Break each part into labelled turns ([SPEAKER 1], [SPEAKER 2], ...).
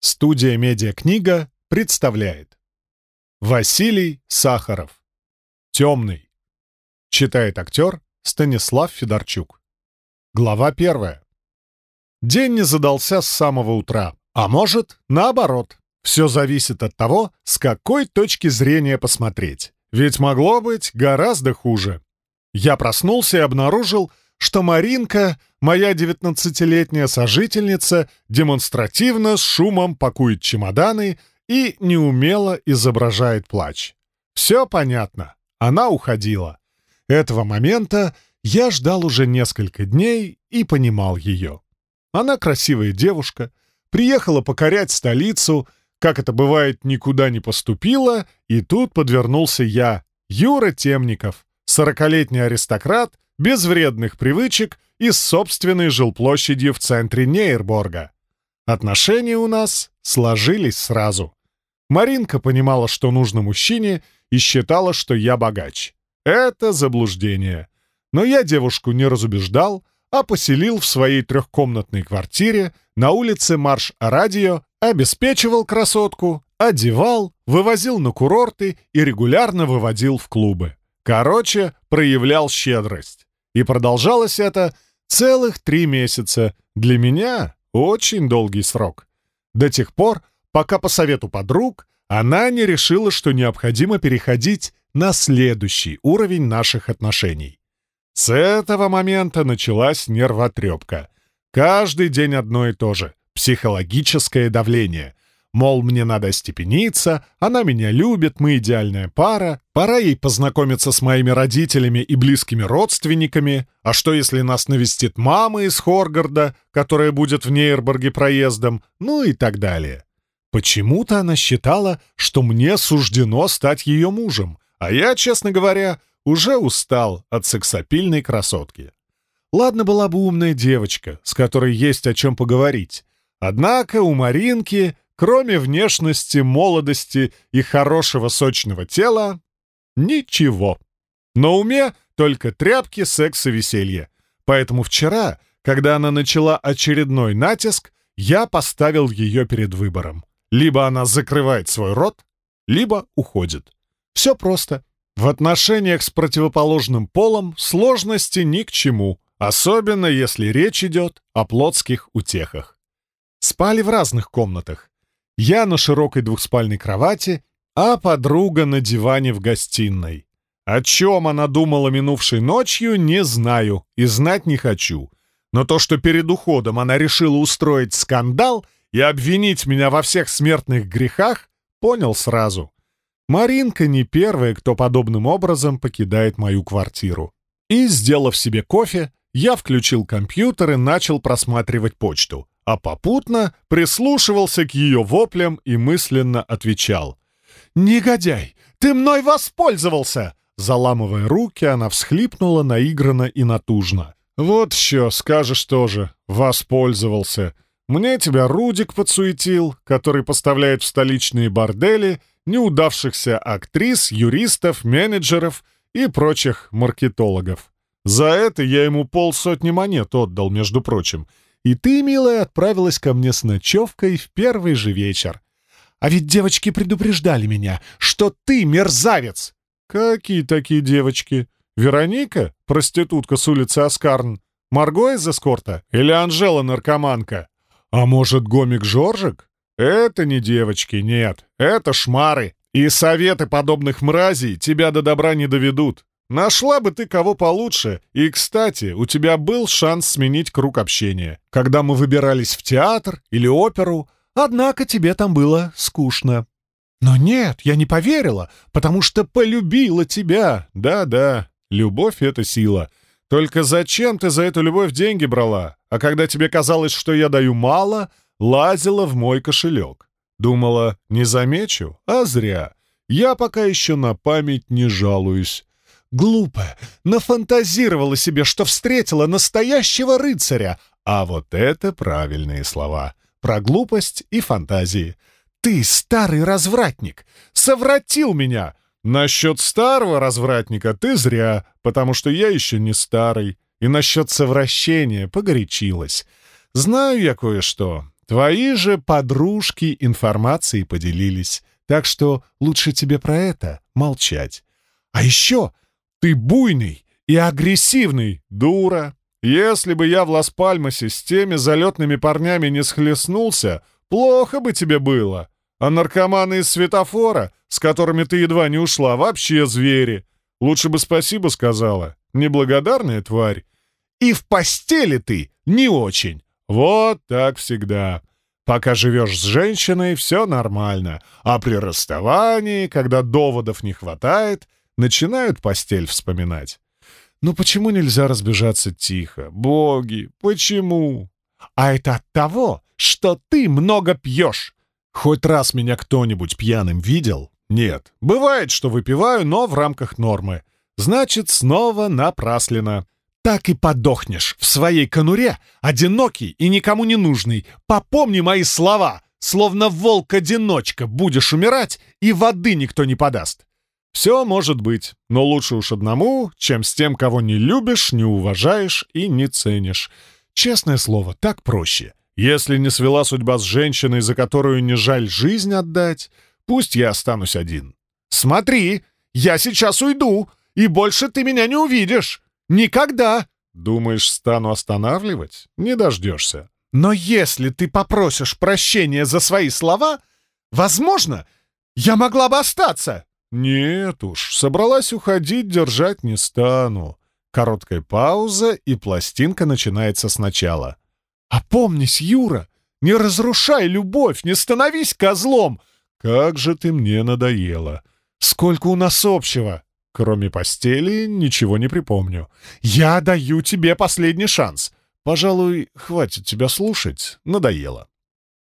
[SPEAKER 1] Студия «Медиакнига» представляет Василий Сахаров «Темный» Читает актер Станислав Федорчук Глава первая День не задался с самого утра, а может, наоборот. Все зависит от того, с какой точки зрения посмотреть. Ведь могло быть гораздо хуже. Я проснулся и обнаружил, что Маринка, моя девятнадцатилетняя сожительница, демонстративно с шумом пакует чемоданы и неумело изображает плач. Все понятно. Она уходила. Этого момента я ждал уже несколько дней и понимал ее. Она красивая девушка, приехала покорять столицу, как это бывает, никуда не поступила, и тут подвернулся я, Юра Темников, сорокалетний аристократ, без вредных привычек и с собственной жилплощадью в центре Нейрборга. Отношения у нас сложились сразу. Маринка понимала, что нужно мужчине, и считала, что я богач. Это заблуждение. Но я девушку не разубеждал, а поселил в своей трехкомнатной квартире на улице Марш-Радио, обеспечивал красотку, одевал, вывозил на курорты и регулярно выводил в клубы. Короче, проявлял щедрость. И продолжалось это целых три месяца. Для меня очень долгий срок. До тех пор, пока по совету подруг она не решила, что необходимо переходить на следующий уровень наших отношений. С этого момента началась нервотрепка. Каждый день одно и то же. Психологическое давление. Мол, мне надо степениться, она меня любит, мы идеальная пара, пора ей познакомиться с моими родителями и близкими родственниками, а что если нас навестит мама из Хоргарда, которая будет в Нейрборге проездом, ну и так далее. Почему-то она считала, что мне суждено стать ее мужем, а я, честно говоря, уже устал от сексапильной красотки. Ладно была бы умная девочка, с которой есть о чем поговорить. Однако у Маринки Кроме внешности, молодости и хорошего сочного тела — ничего. На уме только тряпки, секс и веселье. Поэтому вчера, когда она начала очередной натиск, я поставил ее перед выбором. Либо она закрывает свой рот, либо уходит. Все просто. В отношениях с противоположным полом сложности ни к чему, особенно если речь идет о плотских утехах. Спали в разных комнатах. Я на широкой двухспальной кровати, а подруга на диване в гостиной. О чем она думала минувшей ночью, не знаю и знать не хочу. Но то, что перед уходом она решила устроить скандал и обвинить меня во всех смертных грехах, понял сразу. Маринка не первая, кто подобным образом покидает мою квартиру. И, сделав себе кофе, я включил компьютер и начал просматривать почту а попутно прислушивался к ее воплям и мысленно отвечал. «Негодяй, ты мной воспользовался!» Заламывая руки, она всхлипнула наигранно и натужно. «Вот еще, скажешь тоже, воспользовался. Мне тебя Рудик подсуетил, который поставляет в столичные бордели неудавшихся актрис, юристов, менеджеров и прочих маркетологов. За это я ему полсотни монет отдал, между прочим, и ты, милая, отправилась ко мне с ночевкой в первый же вечер. А ведь девочки предупреждали меня, что ты мерзавец!» «Какие такие девочки? Вероника, проститутка с улицы Аскарн? Марго из эскорта? Или Анжела, наркоманка? А может, гомик Жоржик? Это не девочки, нет, это шмары. И советы подобных мразей тебя до добра не доведут. Нашла бы ты кого получше. И, кстати, у тебя был шанс сменить круг общения, когда мы выбирались в театр или оперу, однако тебе там было скучно. Но нет, я не поверила, потому что полюбила тебя. Да-да, любовь — это сила. Только зачем ты за эту любовь деньги брала? А когда тебе казалось, что я даю мало, лазила в мой кошелек. Думала, не замечу? А зря. Я пока еще на память не жалуюсь. Глупо, нафантазировала себе, что встретила настоящего рыцаря. А вот это правильные слова. Про глупость и фантазии. Ты, старый развратник, совратил меня. Насчет старого развратника ты зря, потому что я еще не старый. И насчет совращения погорячилась. Знаю я кое-что. Твои же подружки информацией поделились, так что лучше тебе про это молчать. А еще ты буйный и агрессивный, дура. Если бы я в Лас-Пальмасе с теми залетными парнями не схлестнулся, плохо бы тебе было. А наркоманы из светофора, с которыми ты едва не ушла, вообще звери. Лучше бы спасибо сказала. Неблагодарная тварь. И в постели ты не очень. Вот так всегда. Пока живешь с женщиной, все нормально. А при расставании, когда доводов не хватает, начинают постель вспоминать. Ну почему нельзя разбежаться тихо? Боги, почему? А это от того, что ты много пьешь. Хоть раз меня кто-нибудь пьяным видел? Нет. Бывает, что выпиваю, но в рамках нормы. Значит, снова напраслено. Так и подохнешь в своей конуре, одинокий и никому не нужный. Попомни мои слова, словно волк-одиночка будешь умирать, и воды никто не подаст. Все может быть, но лучше уж одному, чем с тем, кого не любишь, не уважаешь и не ценишь. Честное слово, так проще. Если не свела судьба с женщиной, за которую не жаль жизнь отдать, пусть я останусь один. Смотри, я сейчас уйду, и больше ты меня не увидишь. Никогда. Думаешь, стану останавливать? Не дождешься. Но если ты попросишь прощения за свои слова, возможно, я могла бы остаться. «Нет уж, собралась уходить, держать не стану». Короткая пауза, и пластинка начинается сначала. «Опомнись, Юра! Не разрушай любовь, не становись козлом! Как же ты мне надоела! Сколько у нас общего! Кроме постели, ничего не припомню. Я даю тебе последний шанс. Пожалуй, хватит тебя слушать, надоело».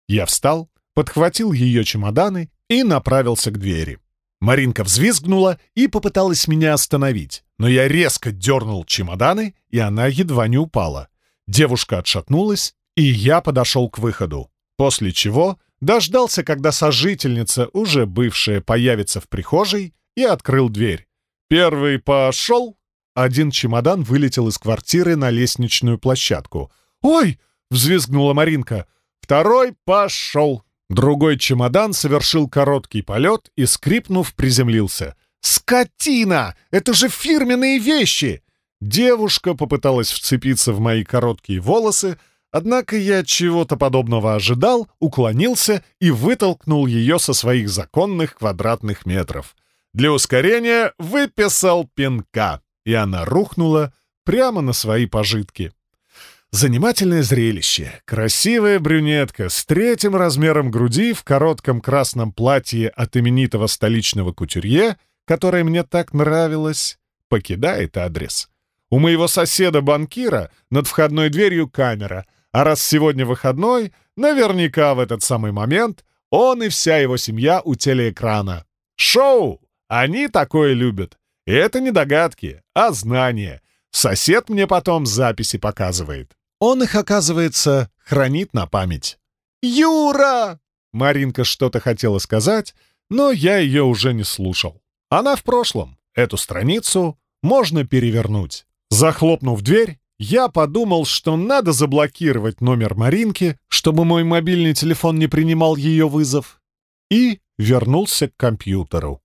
[SPEAKER 1] Я встал, подхватил ее чемоданы и направился к двери. Маринка взвизгнула и попыталась меня остановить, но я резко дернул чемоданы, и она едва не упала. Девушка отшатнулась, и я подошел к выходу, после чего дождался, когда сожительница, уже бывшая, появится в прихожей, и открыл дверь. Первый пошел. Один чемодан вылетел из квартиры на лестничную площадку. «Ой!» — взвизгнула Маринка. Второй пошел. Другой чемодан совершил короткий полет и, скрипнув, приземлился. «Скотина! Это же фирменные вещи!» Девушка попыталась вцепиться в мои короткие волосы, однако я чего-то подобного ожидал, уклонился и вытолкнул ее со своих законных квадратных метров. Для ускорения выписал пинка, и она рухнула прямо на свои пожитки. Занимательное зрелище. Красивая брюнетка с третьим размером груди в коротком красном платье от именитого столичного кутюрье, которое мне так нравилось, покидает адрес. У моего соседа-банкира над входной дверью камера, а раз сегодня выходной, наверняка в этот самый момент он и вся его семья у телеэкрана. Шоу! Они такое любят. И это не догадки, а знания. Сосед мне потом записи показывает. Он их, оказывается, хранит на память. «Юра!» Маринка что-то хотела сказать, но я ее уже не слушал. Она в прошлом. Эту страницу можно перевернуть. Захлопнув дверь, я подумал, что надо заблокировать номер Маринки, чтобы мой мобильный телефон не принимал ее вызов, и вернулся к компьютеру.